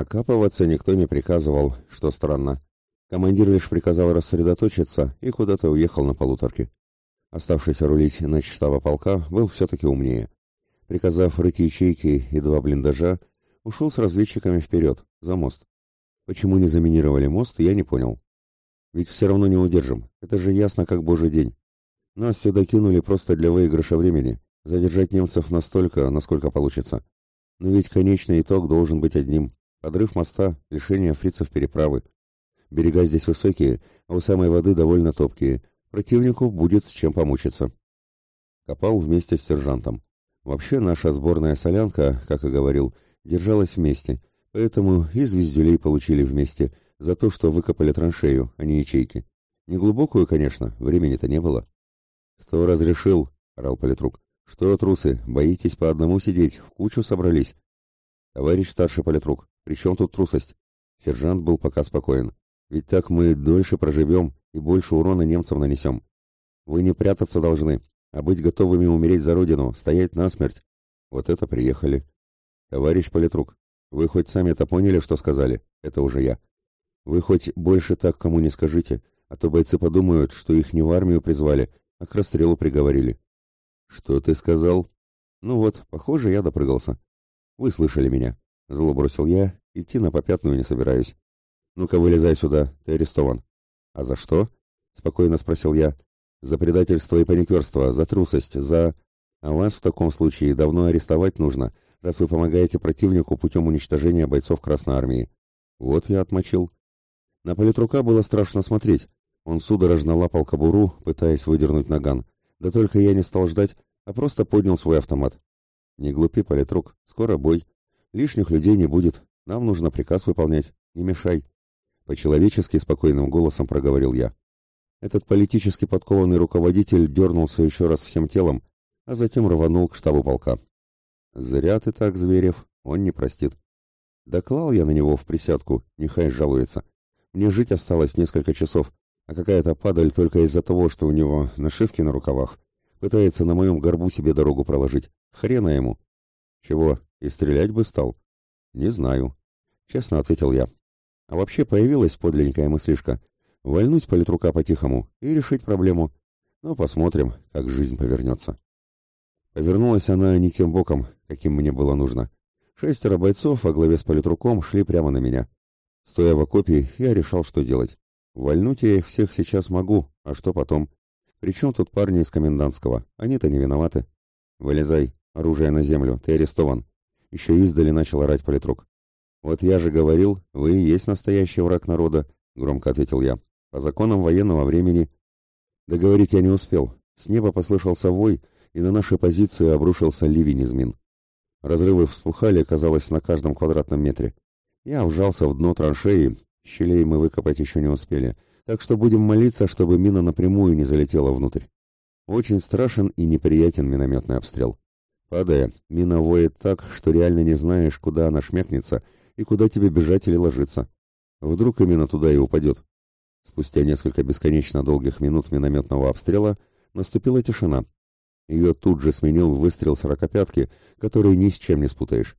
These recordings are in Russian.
Окапываться никто не приказывал, что странно. Командир лишь приказал рассредоточиться и куда-то уехал на полуторке. Оставшийся рулить на штаба полка был все-таки умнее. Приказав рыть ячейки и два блиндажа, ушел с разведчиками вперед, за мост. Почему не заминировали мост, я не понял. Ведь все равно не удержим, это же ясно как божий день. Нас сюда кинули просто для выигрыша времени, задержать немцев настолько, насколько получится. Но ведь конечный итог должен быть одним – подрыв моста, лишение фрицев переправы – Берега здесь высокие, а у самой воды довольно топкие. Противнику будет с чем помучиться. Копал вместе с сержантом. Вообще наша сборная солянка, как и говорил, держалась вместе, поэтому и звездюлей получили вместе за то, что выкопали траншею, а не ячейки. Неглубокую, конечно, времени-то не было. «Кто разрешил?» — орал политрук. «Что, трусы, боитесь по одному сидеть, в кучу собрались?» «Товарищ старший политрук, при чем тут трусость?» Сержант был пока спокоен. Ведь так мы дольше проживем и больше урона немцам нанесем. Вы не прятаться должны, а быть готовыми умереть за родину, стоять насмерть. Вот это приехали. Товарищ политрук, вы хоть сами-то поняли, что сказали? Это уже я. Вы хоть больше так кому не скажите, а то бойцы подумают, что их не в армию призвали, а к расстрелу приговорили. Что ты сказал? Ну вот, похоже, я допрыгался. Вы слышали меня. Зло бросил я, идти на попятную не собираюсь. «Ну-ка, вылезай сюда, ты арестован». «А за что?» — спокойно спросил я. «За предательство и паникерство, за трусость, за...» «А вас в таком случае давно арестовать нужно, раз вы помогаете противнику путем уничтожения бойцов Красной Армии». Вот я отмочил. На политрука было страшно смотреть. Он судорожно лапал кобуру, пытаясь выдернуть наган. Да только я не стал ждать, а просто поднял свой автомат. «Не глупи, политрук, скоро бой. Лишних людей не будет. Нам нужно приказ выполнять. Не мешай». По-человечески спокойным голосом проговорил я. Этот политически подкованный руководитель дернулся еще раз всем телом, а затем рванул к штабу полка. «Зря ты так, Зверев, он не простит». Доклал я на него в присядку, нехай жалуется. Мне жить осталось несколько часов, а какая-то падаль только из-за того, что у него нашивки на рукавах, пытается на моем горбу себе дорогу проложить. Хрена ему. Чего, и стрелять бы стал? Не знаю. Честно ответил я. А вообще появилась подлинненькая мыслишка — вальнуть политрука по-тихому и решить проблему. Ну, посмотрим, как жизнь повернется. Повернулась она не тем боком, каким мне было нужно. Шестеро бойцов во главе с политруком шли прямо на меня. Стоя в окопе, я решал, что делать. Вальнуть я их всех сейчас могу, а что потом? Причем тут парни из комендантского? Они-то не виноваты. Вылезай, оружие на землю, ты арестован. Еще издали начал орать политрук. «Вот я же говорил, вы и есть настоящий враг народа», — громко ответил я. «По законам военного времени». Договорить я не успел. С неба послышался вой, и на наши позиции обрушился ливень из мин. Разрывы вспухали, казалось, на каждом квадратном метре. Я вжался в дно траншеи, щелей мы выкопать еще не успели, так что будем молиться, чтобы мина напрямую не залетела внутрь. Очень страшен и неприятен минометный обстрел. Падая, мина воет так, что реально не знаешь, куда она шмякнется — и куда тебе бежать или ложиться. Вдруг именно туда и упадет. Спустя несколько бесконечно долгих минут минометного обстрела наступила тишина. Ее тут же сменил выстрел сорокопятки, который ни с чем не спутаешь.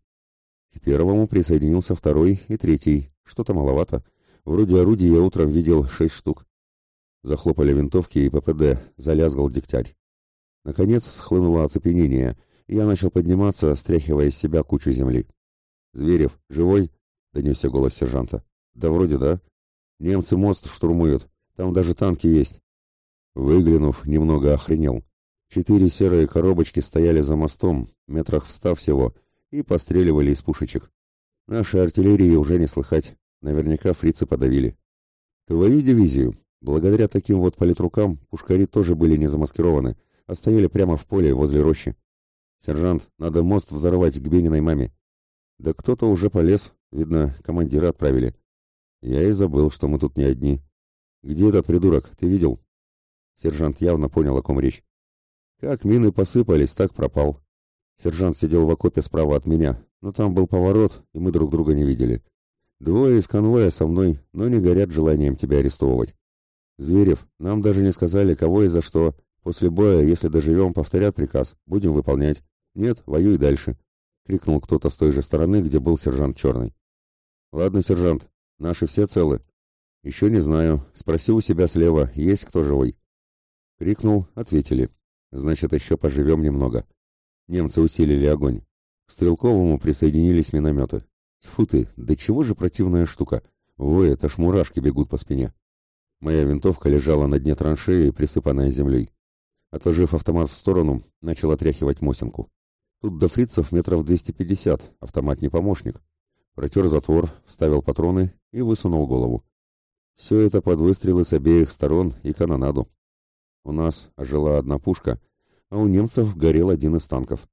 К первому присоединился второй и третий. Что-то маловато. Вроде орудий я утром видел шесть штук. Захлопали винтовки и ППД, залязгал дегтярь. Наконец схлынуло оцепенение, я начал подниматься, стряхивая из себя кучу земли. «Зверев, живой?» — донесся голос сержанта. «Да вроде да. Немцы мост штурмуют. Там даже танки есть». Выглянув, немного охренел. Четыре серые коробочки стояли за мостом, метрах в ста всего, и постреливали из пушечек. Нашей артиллерии уже не слыхать. Наверняка фрицы подавили. Твою дивизию. Благодаря таким вот политрукам пушкари тоже были не замаскированы, а стояли прямо в поле возле рощи. «Сержант, надо мост взорвать к Бениной маме. Да кто-то уже полез, видно, командира отправили. Я и забыл, что мы тут не одни. Где этот придурок, ты видел? Сержант явно понял, о ком речь. Как мины посыпались, так пропал. Сержант сидел в окопе справа от меня, но там был поворот, и мы друг друга не видели. Двое из конвоя со мной, но не горят желанием тебя арестовывать. Зверев, нам даже не сказали, кого и за что. После боя, если доживем, повторят приказ. Будем выполнять. Нет, воюй дальше крикнул кто-то с той же стороны, где был сержант Черный. Ладно, сержант, наши все целы. Еще не знаю. Спроси у себя слева, есть кто живой. Крикнул, ответили. Значит, еще поживем немного. Немцы усилили огонь. К Стрелковому присоединились минометы. Тьфу ты, да чего же противная штука. Воет, аж мурашки бегут по спине. Моя винтовка лежала на дне траншеи, присыпанная землей. Отложив автомат в сторону, начал отряхивать Мосинку. Тут до фрицев метров 250, автомат не помощник. Протер затвор, вставил патроны и высунул голову. Все это под выстрелы с обеих сторон и канонаду. У нас ожила одна пушка, а у немцев горел один из танков.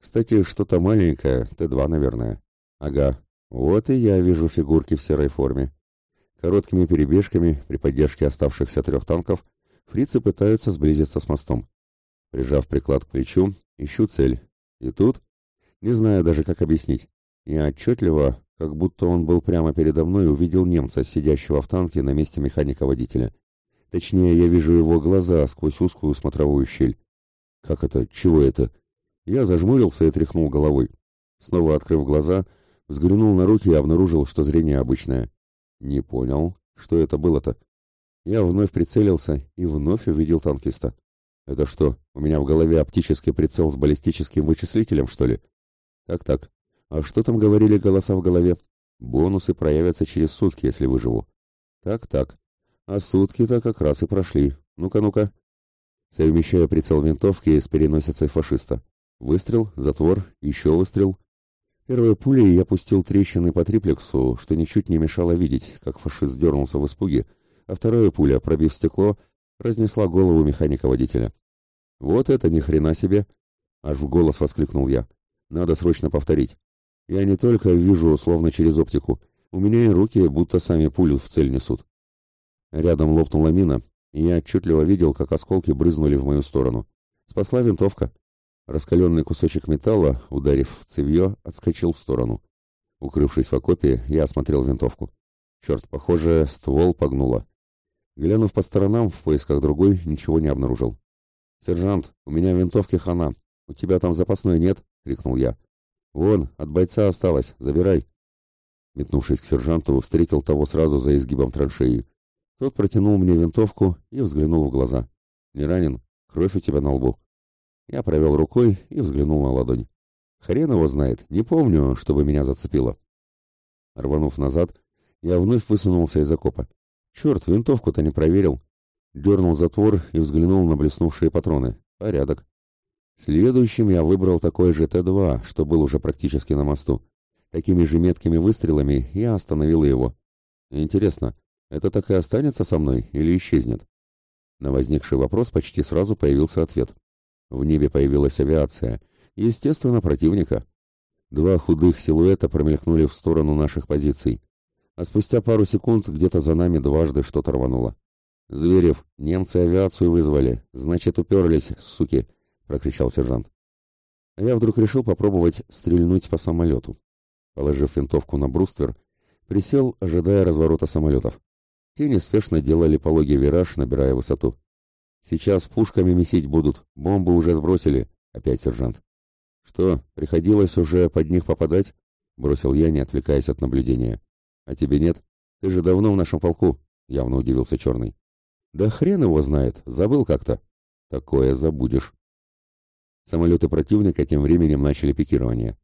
Кстати, что-то маленькое, Т-2, наверное. Ага, вот и я вижу фигурки в серой форме. Короткими перебежками, при поддержке оставшихся трех танков, фрицы пытаются сблизиться с мостом. Прижав приклад к плечу, ищу цель. И тут, не знаю даже как объяснить, я отчетливо, как будто он был прямо передо мной, увидел немца, сидящего в танке на месте механика-водителя. Точнее, я вижу его глаза сквозь узкую смотровую щель. Как это? Чего это? Я зажмурился и тряхнул головой. Снова открыв глаза, взглянул на руки и обнаружил, что зрение обычное. Не понял, что это было-то. Я вновь прицелился и вновь увидел танкиста. Это что, у меня в голове оптический прицел с баллистическим вычислителем, что ли? Так-так. А что там говорили голоса в голове? Бонусы проявятся через сутки, если выживу. Так-так. А сутки-то как раз и прошли. Ну-ка, ну-ка. Совмещая прицел винтовки с переносицей фашиста. Выстрел, затвор, еще выстрел. Первой пулей я пустил трещины по триплексу, что ничуть не мешало видеть, как фашист дернулся в испуге, а вторая пуля, пробив стекло, разнесла голову механика-водителя. «Вот это ни хрена себе!» — аж в голос воскликнул я. «Надо срочно повторить. Я не только вижу, словно через оптику, у меня и руки будто сами пулю в цель несут». Рядом лопнула мина, и я отчетливо видел, как осколки брызнули в мою сторону. Спасла винтовка. Раскаленный кусочек металла, ударив в цевье, отскочил в сторону. Укрывшись в окопе, я осмотрел винтовку. Черт, похоже, ствол погнуло. Глянув по сторонам, в поисках другой, ничего не обнаружил. «Сержант, у меня в винтовке хана. У тебя там запасной нет?» — крикнул я. «Вон, от бойца осталось. Забирай». Метнувшись к сержанту, встретил того сразу за изгибом траншеи. Тот протянул мне винтовку и взглянул в глаза. «Не ранен? Кровь у тебя на лбу?» Я провел рукой и взглянул на ладонь. Хрен его знает, не помню, чтобы меня зацепило. Рванув назад, я вновь высунулся из окопа. Черт, винтовку-то не проверил. Дернул затвор и взглянул на блеснувшие патроны. Порядок. Следующим я выбрал такой же Т-2, что был уже практически на мосту. Такими же меткими выстрелами я остановил его. Интересно, это так и останется со мной или исчезнет? На возникший вопрос почти сразу появился ответ. В небе появилась авиация. Естественно, противника. Два худых силуэта промелькнули в сторону наших позиций. А спустя пару секунд где-то за нами дважды что-то рвануло. «Зверев, немцы авиацию вызвали. Значит, уперлись, суки!» — прокричал сержант. Я вдруг решил попробовать стрельнуть по самолету. Положив винтовку на бруствер, присел, ожидая разворота самолетов. Те неспешно делали пологий вираж, набирая высоту. Сейчас пушками месить будут, бомбы уже сбросили, опять сержант. Что, приходилось уже под них попадать? Бросил я, не отвлекаясь от наблюдения. А тебе нет? Ты же давно в нашем полку, явно удивился Черный. Да хрен его знает, забыл как-то. Такое забудешь. Самолеты противника тем временем начали пикирование.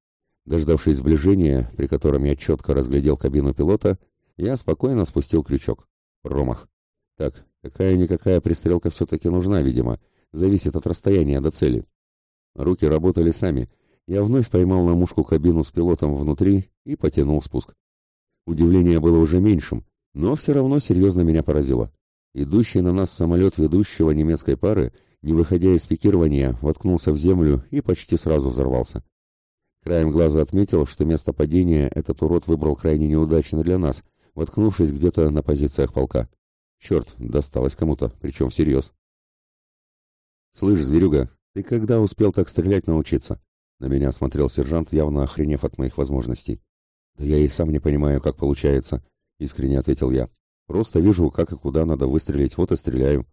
Дождавшись сближения, при котором я четко разглядел кабину пилота, я спокойно спустил крючок. Промах. Так, какая-никакая пристрелка все-таки нужна, видимо. Зависит от расстояния до цели. Руки работали сами. Я вновь поймал на мушку кабину с пилотом внутри и потянул спуск. Удивление было уже меньшим, но все равно серьезно меня поразило. Идущий на нас самолет ведущего немецкой пары, не выходя из пикирования, воткнулся в землю и почти сразу взорвался. Краем глаза отметил, что место падения этот урод выбрал крайне неудачно для нас, воткнувшись где-то на позициях полка. Черт, досталось кому-то, причем всерьез. «Слышь, зверюга, ты когда успел так стрелять научиться?» На меня смотрел сержант, явно охренев от моих возможностей. «Да я и сам не понимаю, как получается», — искренне ответил я. «Просто вижу, как и куда надо выстрелить, вот и стреляю».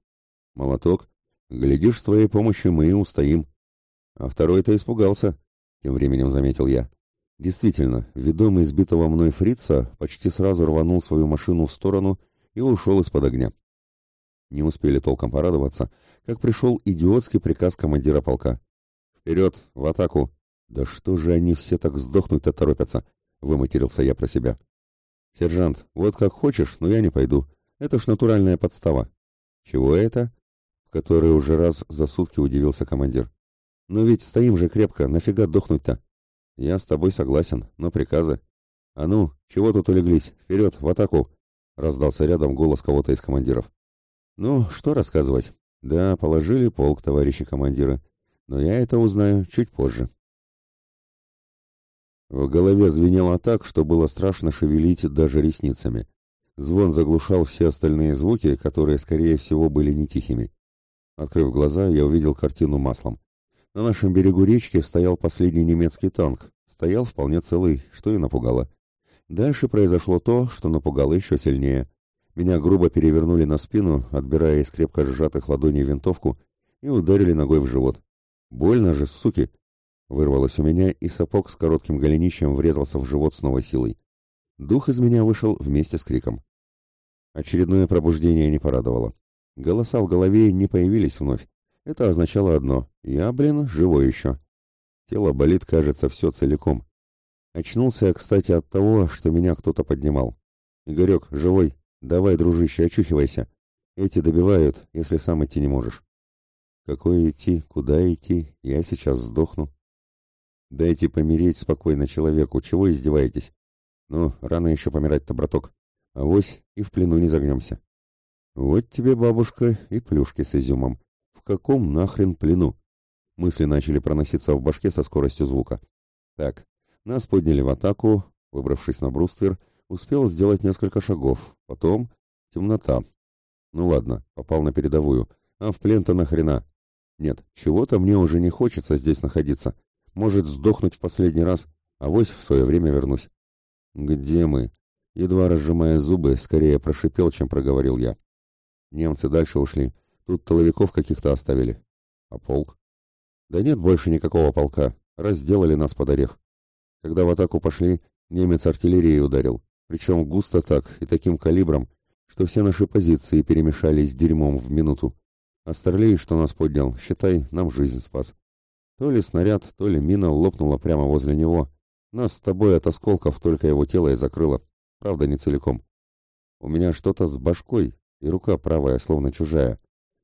«Молоток, глядишь, с твоей помощью мы и устоим». «А второй-то испугался», — тем временем заметил я. Действительно, ведомый избитого мной фрица почти сразу рванул свою машину в сторону и ушел из-под огня. Не успели толком порадоваться, как пришел идиотский приказ командира полка. «Вперед, в атаку!» «Да что же они все так сдохнуть-то торопятся?» — выматерился я про себя. «Сержант, вот как хочешь, но я не пойду. Это ж натуральная подстава». «Чего это?» — в который уже раз за сутки удивился командир. «Ну ведь стоим же крепко, нафига дохнуть-то?» «Я с тобой согласен, но приказы...» «А ну, чего тут улеглись? Вперед, в атаку!» — раздался рядом голос кого-то из командиров. «Ну, что рассказывать? Да, положили полк, товарищи командиры, но я это узнаю чуть позже». В голове звенело так, что было страшно шевелить даже ресницами. Звон заглушал все остальные звуки, которые, скорее всего, были не тихими. Открыв глаза, я увидел картину маслом. На нашем берегу речки стоял последний немецкий танк. Стоял вполне целый, что и напугало. Дальше произошло то, что напугало еще сильнее. Меня грубо перевернули на спину, отбирая из крепко сжатых ладоней винтовку, и ударили ногой в живот. «Больно же, суки!» Вырвалось у меня, и сапог с коротким голенищем врезался в живот с новой силой. Дух из меня вышел вместе с криком. Очередное пробуждение не порадовало. Голоса в голове не появились вновь. Это означало одно — я, блин, живой еще. Тело болит, кажется, все целиком. Очнулся я, кстати, от того, что меня кто-то поднимал. «Игорек, живой? Давай, дружище, очухивайся. Эти добивают, если сам идти не можешь». «Какое идти? Куда идти? Я сейчас сдохну». «Дайте помереть спокойно человеку. Чего издеваетесь? Ну, рано еще помирать-то, браток. Авось и в плену не загнемся». «Вот тебе, бабушка, и плюшки с изюмом. В каком нахрен плену? Мысли начали проноситься в башке со скоростью звука. Так, нас подняли в атаку, выбравшись на бруствер, успел сделать несколько шагов. Потом темнота. Ну ладно, попал на передовую. А в плен-то нахрена? Нет, чего-то мне уже не хочется здесь находиться. Может, сдохнуть в последний раз, а вось в свое время вернусь. Где мы? Едва разжимая зубы, скорее прошипел, чем проговорил я. Немцы дальше ушли. Тут толовиков каких-то оставили. А полк? Да нет больше никакого полка. Разделали нас под орех. Когда в атаку пошли, немец артиллерией ударил. Причем густо так и таким калибром, что все наши позиции перемешались дерьмом в минуту. А Старлей, что нас поднял, считай, нам жизнь спас. То ли снаряд, то ли мина лопнула прямо возле него. Нас с тобой от осколков только его тело и закрыло. Правда, не целиком. У меня что-то с башкой, и рука правая словно чужая.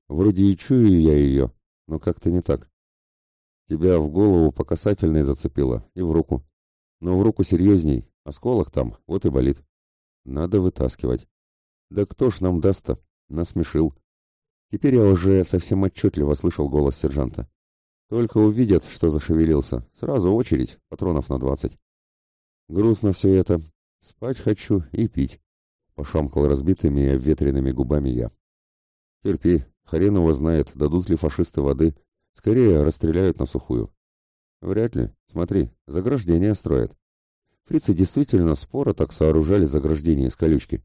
Вроде и чую я ее, но как-то не так. Тебя в голову по касательной зацепило и в руку. Но в руку серьезней, осколок там, вот и болит. Надо вытаскивать. Да кто ж нам даст-то? Насмешил. Теперь я уже совсем отчетливо слышал голос сержанта. Только увидят, что зашевелился. Сразу очередь, патронов на двадцать. Грустно все это. Спать хочу и пить. Пошамкал разбитыми и обветренными губами я. Терпи, Хрен его знает, дадут ли фашисты воды. Скорее расстреляют на сухую. Вряд ли. Смотри, заграждение строят. Фрицы действительно споро так сооружали заграждение из колючки.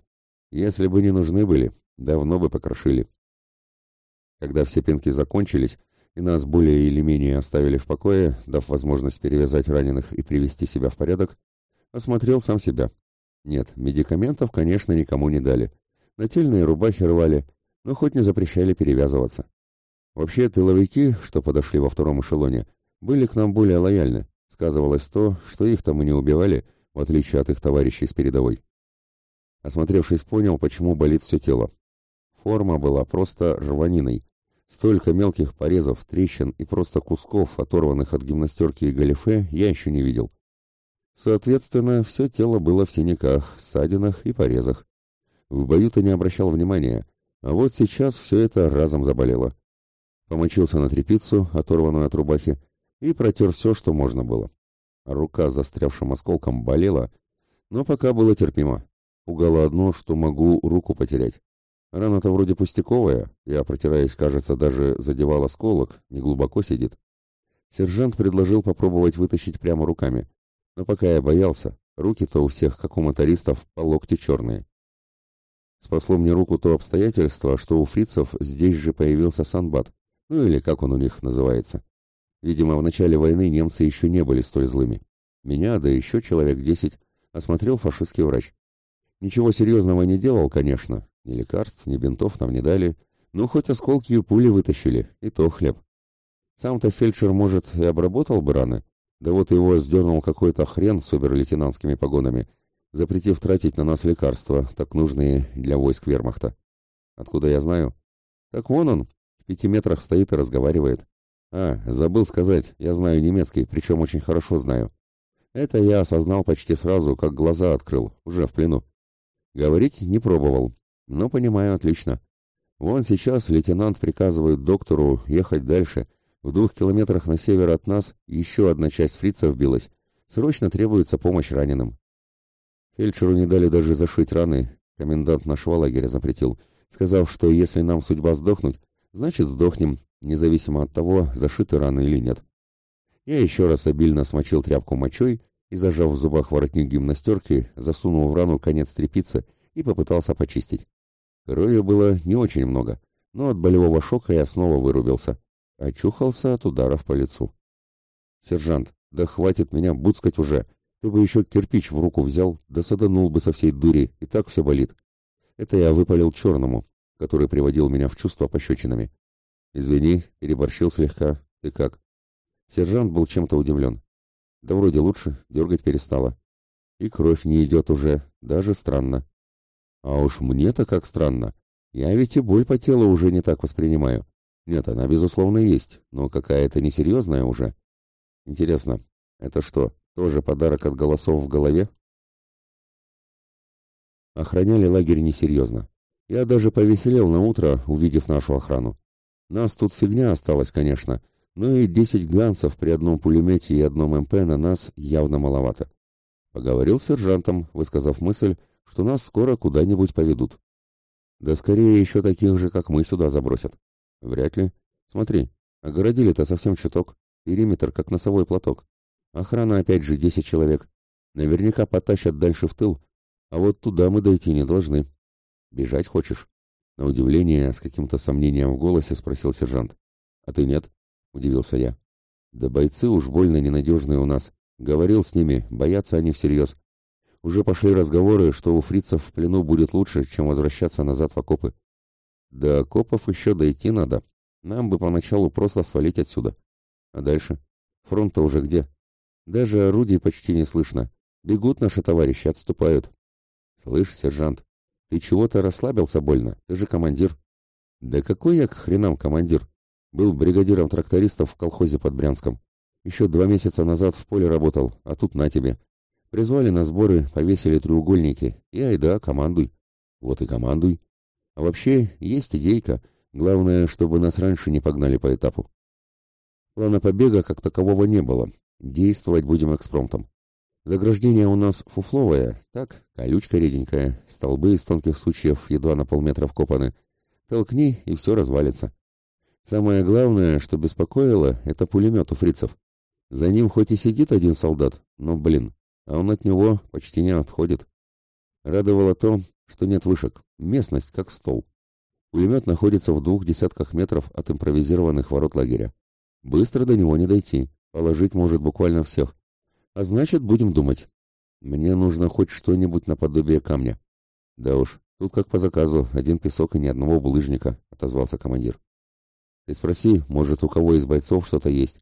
Если бы не нужны были, давно бы покрошили. Когда все пинки закончились, и нас более или менее оставили в покое, дав возможность перевязать раненых и привести себя в порядок, осмотрел сам себя. Нет, медикаментов, конечно, никому не дали. Нательные рубахи рвали, но хоть не запрещали перевязываться. Вообще, тыловики, что подошли во втором эшелоне, были к нам более лояльны. Сказывалось то, что их-то мы не убивали, в отличие от их товарищей с передовой. Осмотревшись, понял, почему болит все тело. Форма была просто рваниной. Столько мелких порезов, трещин и просто кусков, оторванных от гимнастерки и галифе, я еще не видел. Соответственно, все тело было в синяках, ссадинах и порезах. В бою-то не обращал внимания, а вот сейчас все это разом заболело. Помочился на трепицу, оторванную от рубахи, и протер все, что можно было. Рука с застрявшим осколком болела, но пока было терпимо. Пугало одно, что могу руку потерять. Рана-то вроде пустяковая, я, протираясь, кажется, даже задевал осколок, неглубоко сидит. Сержант предложил попробовать вытащить прямо руками. Но пока я боялся, руки-то у всех, как у мотористов, по локти черные. Спасло мне руку то обстоятельство, что у фрицев здесь же появился санбат, ну или как он у них называется. Видимо, в начале войны немцы еще не были столь злыми. Меня, да еще человек десять, осмотрел фашистский врач. Ничего серьезного не делал, конечно. Ни лекарств, ни бинтов нам не дали. Ну, хоть осколки и пули вытащили, и то хлеб. Сам-то фельдшер, может, и обработал бы раны, да вот его сдернул какой-то хрен с обер-лейтенантскими погонами, запретив тратить на нас лекарства, так нужные для войск вермахта. Откуда я знаю? Так вон он, в пяти метрах стоит и разговаривает. А, забыл сказать, я знаю немецкий, причем очень хорошо знаю. Это я осознал почти сразу, как глаза открыл, уже в плену. Говорить не пробовал, но понимаю отлично. Вон сейчас лейтенант приказывает доктору ехать дальше. В двух километрах на север от нас еще одна часть фрицев билась. Срочно требуется помощь раненым. Фельдшеру не дали даже зашить раны. Комендант нашего лагеря запретил, сказав, что если нам судьба сдохнуть, значит сдохнем, независимо от того, зашиты раны или нет. Я еще раз обильно смочил тряпку мочой и, зажав в зубах воротник гимнастерки, засунул в рану конец тряпицы и попытался почистить. Крови было не очень много, но от болевого шока я снова вырубился. Очухался от ударов по лицу. «Сержант, да хватит меня буцкать уже! Ты бы еще кирпич в руку взял, да саданул бы со всей дури, и так все болит!» Это я выпалил черному, который приводил меня в чувство пощечинами. «Извини, переборщил слегка. Ты как?» Сержант был чем-то удивлен. Да вроде лучше, дергать перестала. И кровь не идет уже, даже странно. А уж мне-то как странно. Я ведь и боль по телу уже не так воспринимаю. Нет, она, безусловно, есть, но какая-то несерьезная уже. Интересно, это что, тоже подарок от голосов в голове? Охраняли лагерь несерьезно. Я даже повеселел на утро, увидев нашу охрану. Нас тут фигня осталась, конечно, ну и десять ганцев при одном пулемете и одном МП на нас явно маловато. Поговорил с сержантом, высказав мысль, что нас скоро куда-нибудь поведут. Да скорее еще таких же, как мы, сюда забросят. Вряд ли. Смотри, огородили-то совсем чуток. Периметр, как носовой платок. Охрана опять же десять человек. Наверняка потащат дальше в тыл, а вот туда мы дойти не должны. Бежать хочешь? На удивление, с каким-то сомнением в голосе спросил сержант. А ты нет? — удивился я. «Да бойцы уж больно ненадежные у нас. Говорил с ними, боятся они всерьез. Уже пошли разговоры, что у фрицев в плену будет лучше, чем возвращаться назад в окопы. До окопов еще дойти надо. Нам бы поначалу просто свалить отсюда. А дальше? Фронт-то уже где? Даже орудий почти не слышно. Бегут наши товарищи, отступают. Слышь, сержант, ты чего-то расслабился больно? Ты же командир. Да какой я к хренам командир? Был бригадиром трактористов в колхозе под Брянском. Еще два месяца назад в поле работал, а тут на тебе. Призвали на сборы, повесили треугольники, и айда, командуй. Вот и командуй. А вообще, есть идейка. Главное, чтобы нас раньше не погнали по этапу. Плана побега как такового не было. Действовать будем экспромтом. Заграждение у нас фуфловое, так, колючка реденькая, столбы из тонких сучьев едва на полметра вкопаны. Толкни, и все развалится. Самое главное, что беспокоило, это пулемет у фрицев. За ним хоть и сидит один солдат, но, блин, а он от него почти не отходит. Радовало то, что нет вышек, местность как стол. Пулемет находится в двух десятках метров от импровизированных ворот лагеря. Быстро до него не дойти, положить может буквально всех. А значит, будем думать. Мне нужно хоть что-нибудь наподобие камня. Да уж, тут как по заказу, один песок и ни одного булыжника, отозвался командир. Ты спроси, может, у кого из бойцов что-то есть.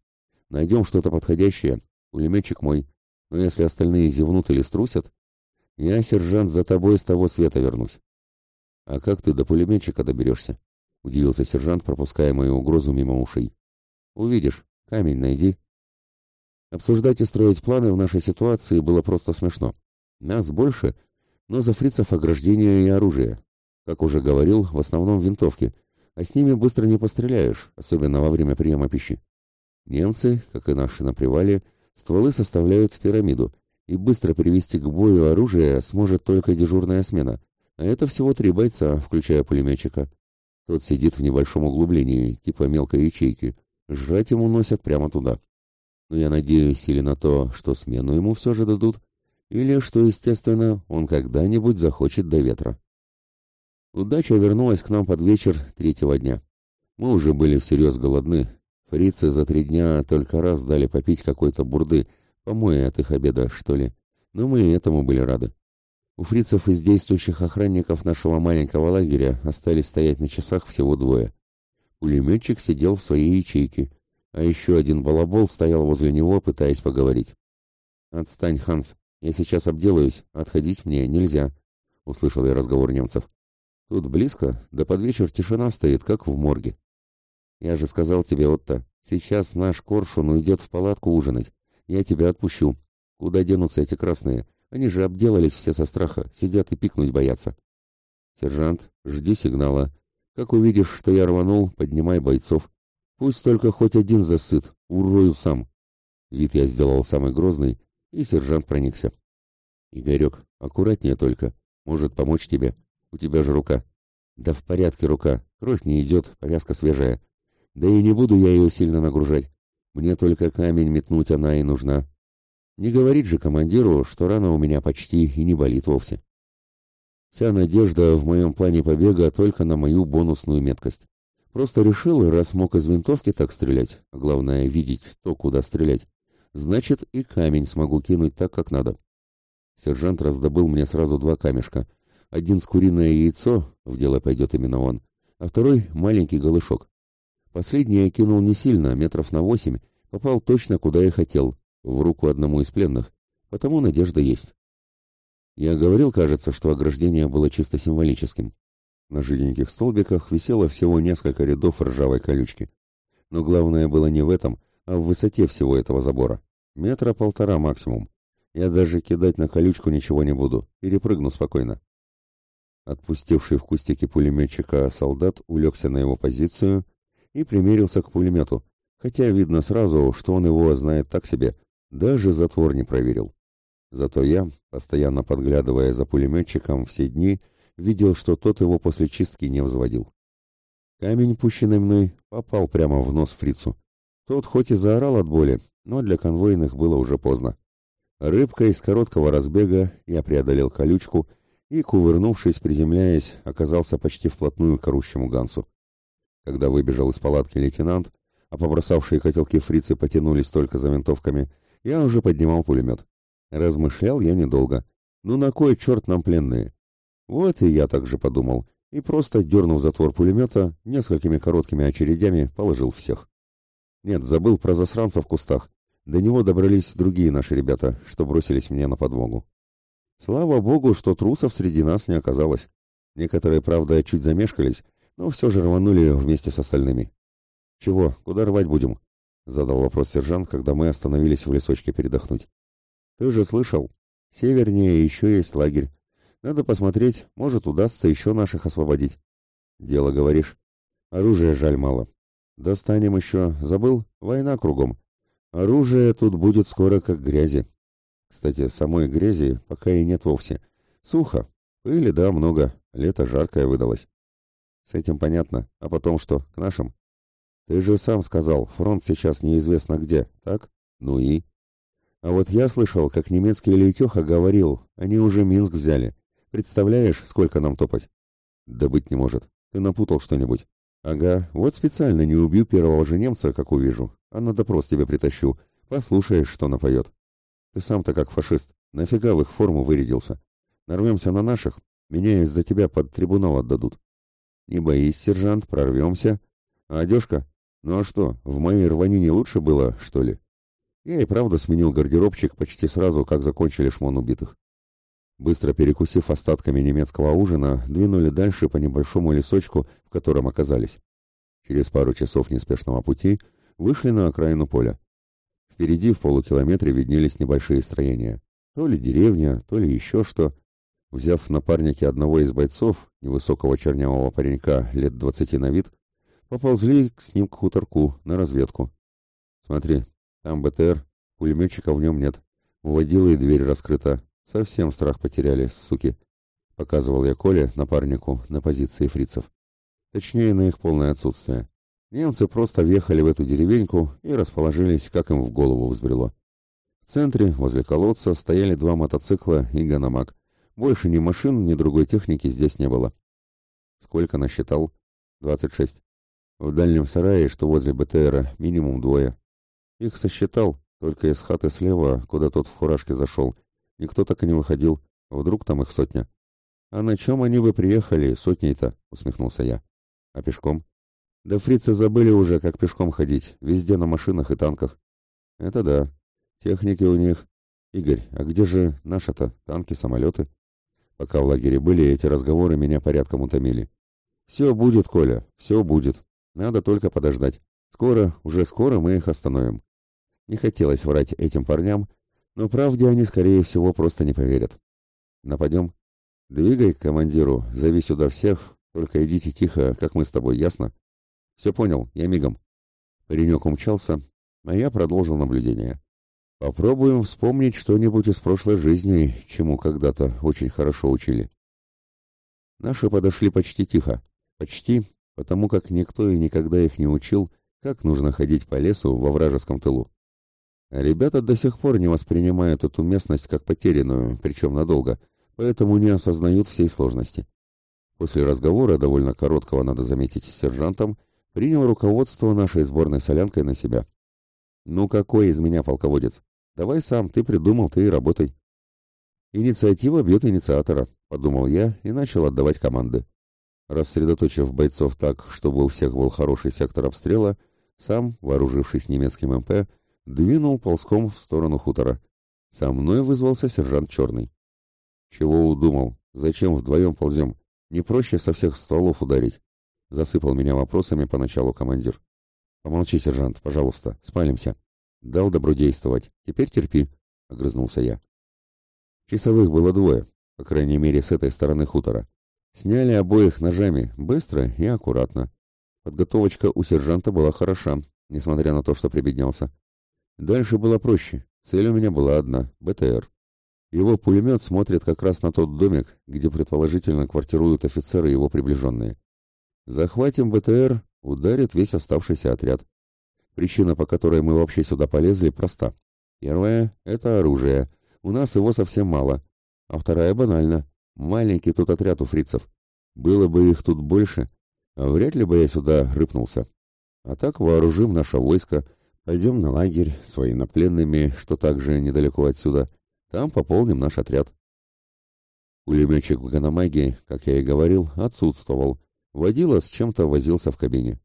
Найдем что-то подходящее. Пулеметчик мой. Но если остальные зевнут или струсят, я, сержант, за тобой с того света вернусь. А как ты до пулеметчика доберешься? Удивился сержант, пропуская мою угрозу мимо ушей. Увидишь. Камень найди. Обсуждать и строить планы в нашей ситуации было просто смешно. Нас больше, но за фрицев ограждение и оружие. Как уже говорил, в основном винтовки — а с ними быстро не постреляешь, особенно во время приема пищи. Немцы, как и наши на привале, стволы составляют пирамиду, и быстро привести к бою оружие сможет только дежурная смена, а это всего три бойца, включая пулеметчика. Тот сидит в небольшом углублении, типа мелкой ячейки, жрать ему носят прямо туда. Но я надеюсь или на то, что смену ему все же дадут, или, что естественно, он когда-нибудь захочет до ветра. Удача вернулась к нам под вечер третьего дня. Мы уже были всерьез голодны. Фрицы за три дня только раз дали попить какой-то бурды, помои от их обеда, что ли. Но мы и этому были рады. У фрицев из действующих охранников нашего маленького лагеря остались стоять на часах всего двое. Пулеметчик сидел в своей ячейке, а еще один балабол стоял возле него, пытаясь поговорить. «Отстань, Ханс, я сейчас обделаюсь, отходить мне нельзя», — услышал я разговор немцев. «Тут близко, да под вечер тишина стоит, как в морге». «Я же сказал тебе, Отто, сейчас наш Коршун уйдет в палатку ужинать. Я тебя отпущу. Куда денутся эти красные? Они же обделались все со страха, сидят и пикнуть боятся». «Сержант, жди сигнала. Как увидишь, что я рванул, поднимай бойцов. Пусть только хоть один засыт, урою сам». Вид я сделал самый грозный, и сержант проникся. «Игорек, аккуратнее только. Может помочь тебе. У тебя же рука». «Да в порядке рука. Кровь не идет, повязка свежая. Да и не буду я ее сильно нагружать. Мне только камень метнуть она и нужна. Не говорит же командиру, что рана у меня почти и не болит вовсе. Вся надежда в моем плане побега только на мою бонусную меткость. Просто решил, раз мог из винтовки так стрелять, а главное видеть то, куда стрелять, значит и камень смогу кинуть так, как надо. Сержант раздобыл мне сразу два камешка. Один с куриное яйцо, в дело пойдет именно он, а второй — маленький голышок. Последний я кинул не сильно, метров на восемь, попал точно, куда я хотел, в руку одному из пленных, потому надежда есть. Я говорил, кажется, что ограждение было чисто символическим. На жиденьких столбиках висело всего несколько рядов ржавой колючки. Но главное было не в этом, а в высоте всего этого забора. Метра полтора максимум. Я даже кидать на колючку ничего не буду, перепрыгну спокойно. Отпустивший в кустике пулеметчика солдат улегся на его позицию и примерился к пулемету, хотя видно сразу, что он его знает так себе, даже затвор не проверил. Зато я, постоянно подглядывая за пулеметчиком все дни, видел, что тот его после чистки не взводил. Камень, пущенный мной, попал прямо в нос фрицу. Тот хоть и заорал от боли, но для конвойных было уже поздно. Рыбкой из короткого разбега я преодолел колючку и, кувырнувшись, приземляясь, оказался почти вплотную к орущему Гансу. Когда выбежал из палатки лейтенант, а побросавшие котелки фрицы потянулись только за винтовками, я уже поднимал пулемет. Размышлял я недолго. Ну на кой черт нам пленные? Вот и я так же подумал, и просто, дернув затвор пулемета, несколькими короткими очередями положил всех. Нет, забыл про засранца в кустах. До него добрались другие наши ребята, что бросились мне на подмогу. Слава богу, что трусов среди нас не оказалось. Некоторые, правда, чуть замешкались, но все же рванули вместе с остальными. «Чего, куда рвать будем?» — задал вопрос сержант, когда мы остановились в лесочке передохнуть. «Ты же слышал? Севернее еще есть лагерь. Надо посмотреть, может, удастся еще наших освободить». «Дело, говоришь. Оружия жаль мало. Достанем еще. Забыл? Война кругом. Оружие тут будет скоро как грязи. Кстати, самой грязи пока и нет вовсе. Сухо. Пыли, да, много. Лето жаркое выдалось. С этим понятно. А потом что, к нашим? Ты же сам сказал, фронт сейчас неизвестно где, так? Ну и? А вот я слышал, как немецкий Лейтеха говорил, они уже Минск взяли. Представляешь, сколько нам топать? Да быть не может. Ты напутал что-нибудь. Ага, вот специально не убью первого же немца, как увижу, а на допрос тебя притащу. Послушаешь, что напоет. Ты сам-то как фашист. Нафига в их форму вырядился? Нарвемся на наших, меня из-за тебя под трибунал отдадут. Не боись, сержант, прорвемся. А одежка? Ну а что, в моей рванине лучше было, что ли? Я и правда сменил гардеробчик почти сразу, как закончили шмон убитых. Быстро перекусив остатками немецкого ужина, двинули дальше по небольшому лесочку, в котором оказались. Через пару часов неспешного пути вышли на окраину поля. Впереди в полукилометре виднелись небольшие строения. То ли деревня, то ли еще что. Взяв напарники одного из бойцов, невысокого чернявого паренька лет двадцати на вид, Поползли с ним к хуторку, на разведку. Смотри, там БТР, пулеметчика в нем нет. Уводила и дверь раскрыта. Совсем страх потеряли, суки. Показывал я Коле, напарнику, на позиции фрицев. Точнее, на их полное отсутствие. Немцы просто въехали в эту деревеньку и расположились, как им в голову взбрело. В центре, возле колодца, стояли два мотоцикла и ганамак. Больше ни машин, ни другой техники здесь не было. Сколько насчитал? Двадцать шесть. В дальнем сарае, что возле БТРа, минимум двое. Их сосчитал, Только из хаты слева, куда тот в фуражке зашел, никто так и не выходил. Вдруг там их сотня. «А на чем они бы приехали, сотней-то?» — усмехнулся я. «А пешком?» «Да фрицы забыли уже, как пешком ходить, везде на машинах и танках». «Это да. Техники у них. Игорь, а где же наши-то танки, самолеты?» Пока в лагере были, эти разговоры меня порядком утомили. «Все будет, Коля, все будет. Надо только подождать. Скоро, уже скоро мы их остановим». Не хотелось врать этим парням, но правде они, скорее всего, просто не поверят. «Нападем?» «Двигай к командиру, зови сюда всех, только идите тихо, как мы с тобой, ясно?» «Все понял, я мигом». Паренек умчался, а я продолжил наблюдение. «Попробуем вспомнить что-нибудь из прошлой жизни, чему когда-то очень хорошо учили». Наши подошли почти тихо. Почти, потому как никто и никогда их не учил, как нужно ходить по лесу во вражеском тылу. А ребята до сих пор не воспринимают эту местность как потерянную, причем надолго, поэтому не осознают всей сложности. После разговора, довольно короткого, надо заметить, с сержантом, принял руководство нашей сборной солянкой на себя. «Ну какой из меня полководец? Давай сам, ты придумал, ты и работай». «Инициатива бьет инициатора», — подумал я и начал отдавать команды. Рассредоточив бойцов так, чтобы у всех был хороший сектор обстрела, сам, вооружившись немецким МП, двинул ползком в сторону хутора. Со мной вызвался сержант Черный. «Чего удумал? Зачем вдвоем ползем? Не проще со всех стволов ударить?» Засыпал меня вопросами поначалу командир. «Помолчи, сержант, пожалуйста, спалимся». «Дал добродействовать. Теперь терпи», — огрызнулся я. Часовых было двое, по крайней мере, с этой стороны хутора. Сняли обоих ножами, быстро и аккуратно. Подготовочка у сержанта была хороша, несмотря на то, что прибеднялся. Дальше было проще. Цель у меня была одна — БТР. Его пулемет смотрит как раз на тот домик, где предположительно квартируют офицеры и его приближенные. Захватим БТР, ударит весь оставшийся отряд. Причина, по которой мы вообще сюда полезли, проста. Первая — это оружие. У нас его совсем мало. А вторая банальна. Маленький тут отряд у фрицев. Было бы их тут больше, вряд ли бы я сюда рыпнулся. А так вооружим наше войско, пойдем на лагерь с военнопленными, что также недалеко отсюда, там пополним наш отряд. Пулеметчик в Ганамаге, как я и говорил, отсутствовал. Водила с чем-то возился в кабине.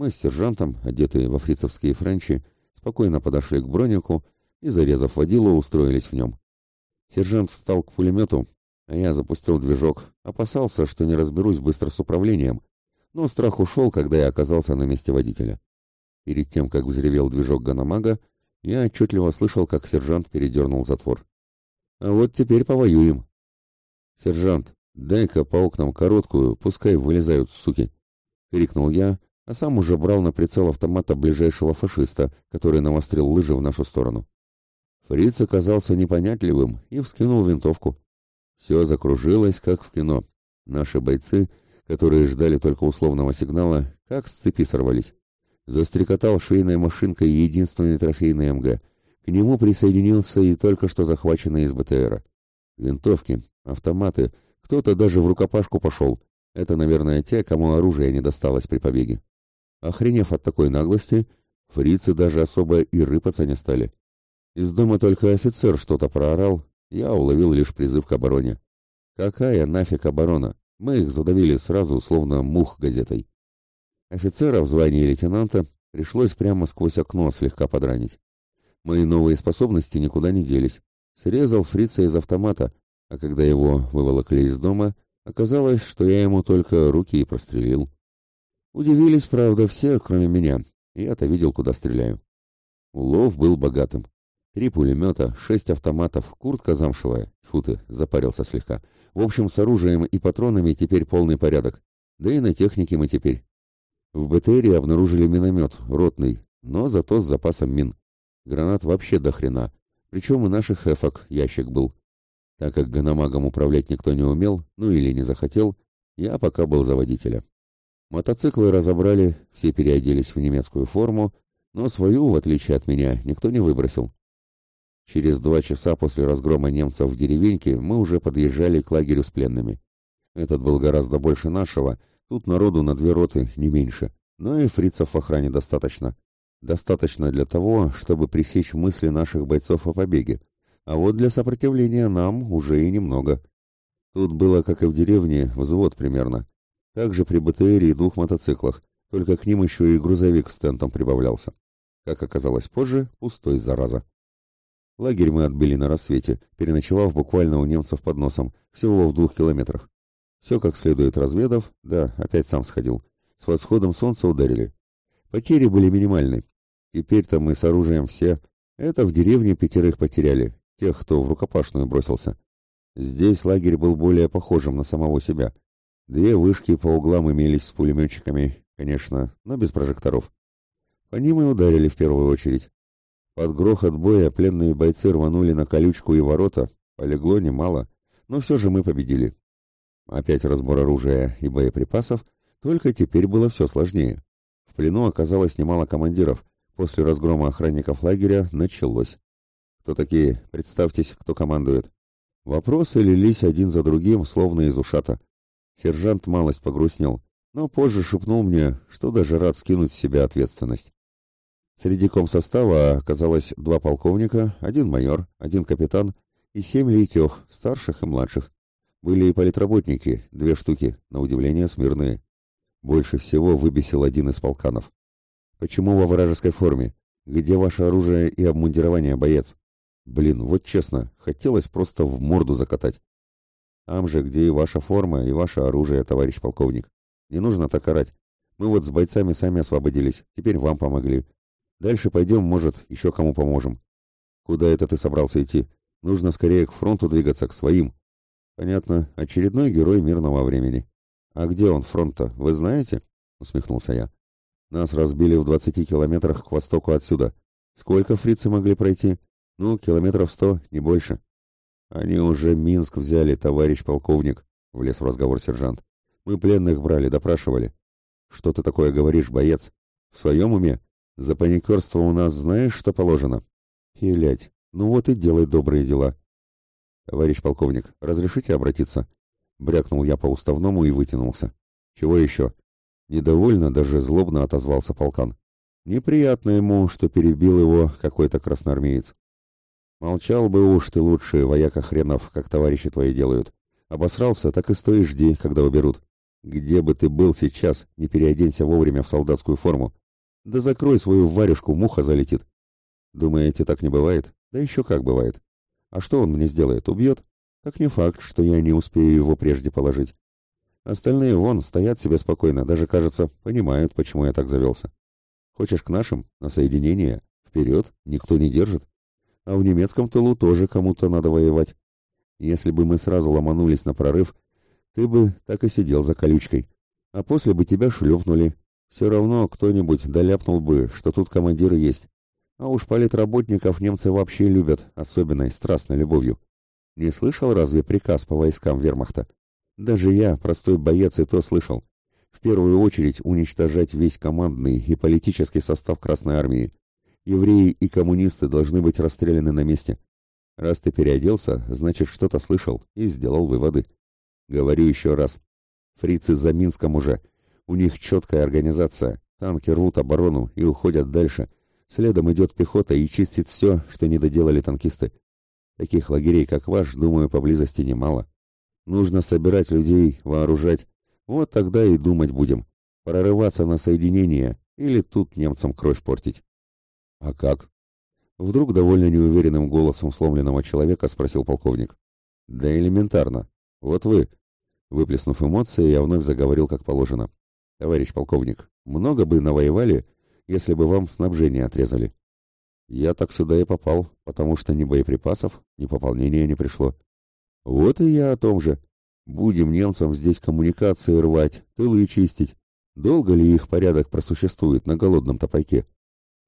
Мы с сержантом, одетые во фрицевские френчи, спокойно подошли к бронику и, зарезав водилу, устроились в нем. Сержант встал к пулемету, а я запустил движок. Опасался, что не разберусь быстро с управлением, но страх ушел, когда я оказался на месте водителя. Перед тем, как взревел движок Ганамага, я отчетливо слышал, как сержант передернул затвор. А вот теперь повоюем. Сержант, дай-ка по окнам короткую, пускай вылезают, суки. Крикнул я, а сам уже брал на прицел автомата ближайшего фашиста, который навострил лыжи в нашу сторону. Фриц оказался непонятливым и вскинул винтовку. Все закружилось, как в кино. Наши бойцы, которые ждали только условного сигнала, как с цепи сорвались. Застрекотал швейной машинкой единственный трофейный МГ. К нему присоединился и только что захваченный из БТРа. Винтовки, автоматы, кто-то даже в рукопашку пошел. Это, наверное, те, кому оружие не досталось при побеге. Охренев от такой наглости, фрицы даже особо и рыпаться не стали. Из дома только офицер что-то проорал, я уловил лишь призыв к обороне. Какая нафиг оборона? Мы их задавили сразу, словно мух газетой. Офицера в звании лейтенанта пришлось прямо сквозь окно слегка подранить. Мои новые способности никуда не делись. Срезал фрица из автомата, а когда его выволокли из дома, оказалось, что я ему только руки и прострелил. Удивились, правда, все, кроме меня. Я-то видел, куда стреляю. Улов был богатым. Три пулемета, шесть автоматов, куртка замшевая. Фу ты, запарился слегка. В общем, с оружием и патронами теперь полный порядок. Да и на технике мы теперь. В БТРе обнаружили миномет, ротный, но зато с запасом мин. Гранат вообще до хрена. Причем и наших эфок ящик был. Так как ганамагом управлять никто не умел, ну или не захотел, я пока был за водителя. Мотоциклы разобрали, все переоделись в немецкую форму, но свою, в отличие от меня, никто не выбросил. Через два часа после разгрома немцев в деревеньке мы уже подъезжали к лагерю с пленными. Этот был гораздо больше нашего, тут народу на две роты, не меньше, но и фрицев в охране достаточно. Достаточно для того, чтобы пресечь мысли наших бойцов о побеге. А вот для сопротивления нам уже и немного. Тут было, как и в деревне, взвод примерно. Также при БТРе и двух мотоциклах, только к ним еще и грузовик с тентом прибавлялся. Как оказалось позже, пустой зараза. Лагерь мы отбили на рассвете, переночевав буквально у немцев под носом, всего в двух километрах. Все как следует разведав, да, опять сам сходил. С восходом солнца ударили. Потери были минимальны. Теперь-то мы с оружием все. Это в деревне пятерых потеряли, тех, кто в рукопашную бросился. Здесь лагерь был более похожим на самого себя. Две вышки по углам имелись с пулеметчиками, конечно, но без прожекторов. По ним и ударили в первую очередь. Под грохот боя пленные бойцы рванули на колючку и ворота, полегло немало, но все же мы победили. Опять разбор оружия и боеприпасов, только теперь было все сложнее. В плену оказалось немало командиров. После разгрома охранников лагеря началось. Кто такие? Представьтесь, кто командует. Вопросы лились один за другим, словно из ушата. Сержант малость погрустнел, но позже шепнул мне, что даже рад скинуть с себя ответственность. Среди комсостава оказалось два полковника, один майор, один капитан и семь лейтех, старших и младших. Были и политработники, две штуки, на удивление смирные. Больше всего выбесил один из полканов. «Почему во вражеской форме? Где ваше оружие и обмундирование, боец?» «Блин, вот честно, хотелось просто в морду закатать». «Там же, где и ваша форма, и ваше оружие, товарищ полковник. Не нужно так орать. Мы вот с бойцами сами освободились, теперь вам помогли. Дальше пойдем, может, еще кому поможем. Куда это ты собрался идти? Нужно скорее к фронту двигаться, к своим. Понятно, очередной герой мирного времени. А где он, фронт-то, вы знаете? Усмехнулся я. Нас разбили в двадцати километрах к востоку отсюда. Сколько фрицы могли пройти? Ну, километров сто, не больше. Они уже Минск взяли, товарищ полковник, влез в разговор сержант. Мы пленных брали, допрашивали. Что ты такое говоришь, боец? В своем уме? За паникерство у нас знаешь, что положено? Пилять. Ну вот и делай добрые дела. Товарищ полковник, разрешите обратиться? Брякнул я по уставному и вытянулся. Чего еще? Недовольно, даже злобно отозвался полкан. Неприятно ему, что перебил его какой-то красноармеец. Молчал бы уж ты лучше, вояка хренов, как товарищи твои делают. Обосрался, так и стой и жди, когда уберут. Где бы ты был сейчас, не переоденься вовремя в солдатскую форму. Да закрой свою варежку, муха залетит. Думаете, так не бывает? Да еще как бывает. А что он мне сделает? Убьет? Так не факт, что я не успею его прежде положить. Остальные вон стоят себе спокойно, даже, кажется, понимают, почему я так завелся. Хочешь к нашим? На соединение? Вперед? Никто не держит. А в немецком тылу тоже кому-то надо воевать. Если бы мы сразу ломанулись на прорыв, ты бы так и сидел за колючкой. А после бы тебя шлепнули, все равно кто-нибудь доляпнул бы, что тут командиры есть. А уж политработников немцы вообще любят, особенной страстной любовью. Не слышал разве приказ по войскам вермахта? Даже я, простой боец, и то слышал. В первую очередь уничтожать весь командный и политический состав Красной Армии. Евреи и коммунисты должны быть расстреляны на месте. Раз ты переоделся, значит, что-то слышал и сделал выводы. Говорю еще раз. Фрицы за Минском уже, у них четкая организация. Танки рвут оборону и уходят дальше. Следом идет пехота и чистит все, что не доделали танкисты. Таких лагерей, как ваш, думаю, поблизости немало. Нужно собирать людей, вооружать. Вот тогда и думать будем. Прорываться на соединение или тут немцам кровь портить. А как? Вдруг довольно неуверенным голосом сломленного человека спросил полковник. Да элементарно. Вот вы. Выплеснув эмоции, я вновь заговорил как положено. Товарищ полковник, много бы навоевали, если бы вам снабжение отрезали. Я так сюда и попал, потому что ни боеприпасов, ни пополнения не пришло. Вот и я о том же. Будем немцам здесь коммуникации рвать, тылы чистить. Долго ли их порядок просуществует на голодном топайке?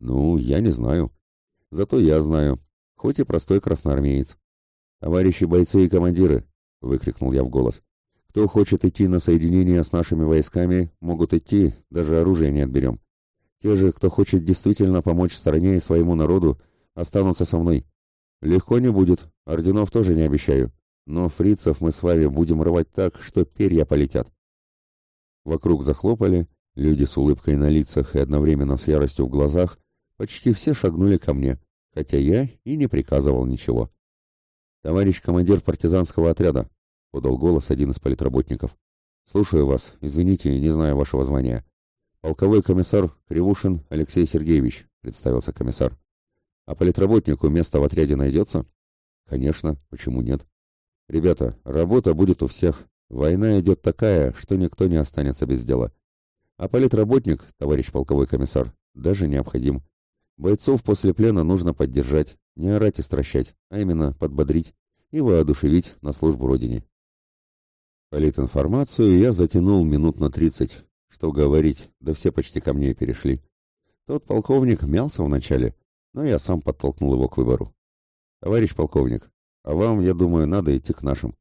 Ну, я не знаю. Зато я знаю, хоть и простой красноармеец. Товарищи бойцы и командиры, выкрикнул я в голос. Кто хочет идти на соединение с нашими войсками, могут идти, даже оружие не отберем. Те же, кто хочет действительно помочь стране и своему народу, останутся со мной. Легко не будет, орденов тоже не обещаю, но фрицев мы с вами будем рвать так, что перья полетят. Вокруг захлопали, люди с улыбкой на лицах и одновременно с яростью в глазах почти все шагнули ко мне, хотя я и не приказывал ничего. «Товарищ командир партизанского отряда», — подал голос один из политработников. «Слушаю вас. Извините, не знаю вашего звания». «Полковой комиссар Кривушин Алексей Сергеевич», — представился комиссар. «А политработнику место в отряде найдется?» «Конечно. Почему нет?» «Ребята, работа будет у всех. Война идет такая, что никто не останется без дела. А политработник, товарищ полковой комиссар, даже необходим. Бойцов после плена нужно поддержать, не орать и стращать, а именно подбодрить и воодушевить на службу Родине. Политинформацию я затянул минут на тридцать. Что говорить, да все почти ко мне перешли. Тот полковник мялся вначале, но я сам подтолкнул его к выбору. «Товарищ полковник, а вам, я думаю, надо идти к нашим».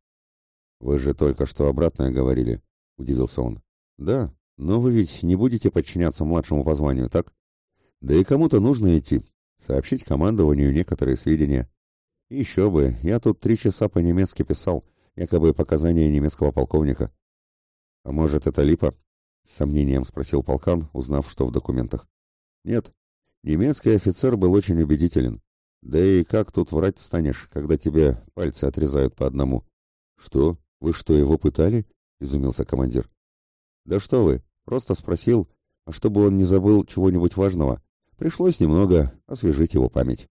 «Вы же только что обратное говорили», — удивился он. «Да, но вы ведь не будете подчиняться младшему по званию, так? Да и кому-то нужно идти, сообщить командованию некоторые сведения. Еще бы, я тут три часа по-немецки писал, якобы показания немецкого полковника. А может, это липа? С сомнением спросил полкан, узнав, что в документах. Нет, немецкий офицер был очень убедителен. Да и как тут врать станешь, когда тебе пальцы отрезают по одному? Что? Вы что, его пытали? Изумился командир. Да что вы, Просто спросил, а чтобы он не забыл чего-нибудь важного, пришлось немного освежить его память.